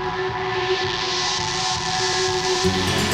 Thank you.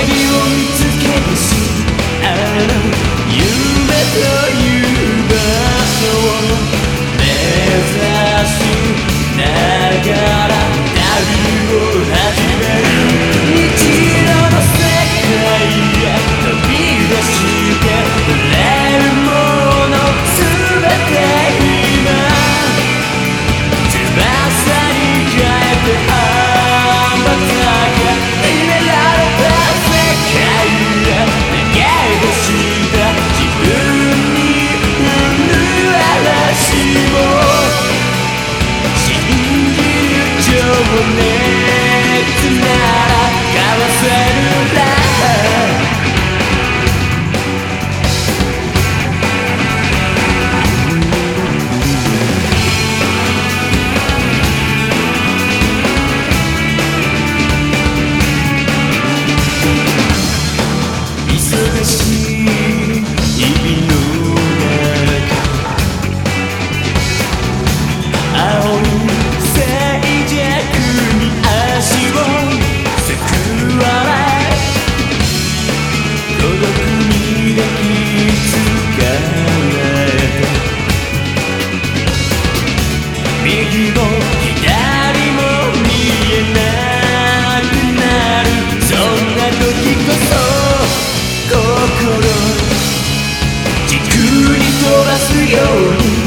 鍵を見つけるしあの夢と時こそ心軸に飛ばすように。